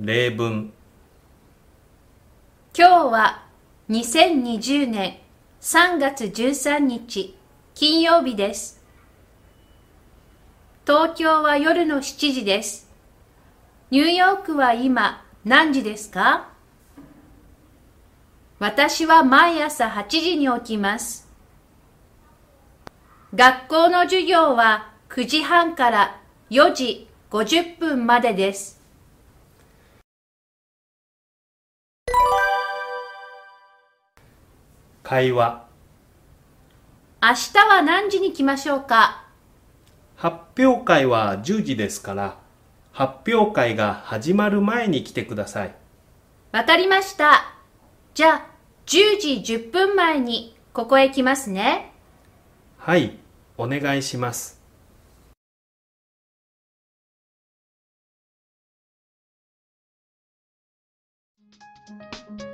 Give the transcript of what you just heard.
例文今日は2020年3月13日金曜日です。東京は夜の7時です。ニューヨークは今何時ですか？私は毎朝8時に起きます。学校の授業は9時半から4時50分までです。会話明日は何時に来ましょうか？発表会は10時ですから発表会が始まる前に来てくださいわかりました。じゃあ、10時10分前にここへ来ますね。はいお願いします「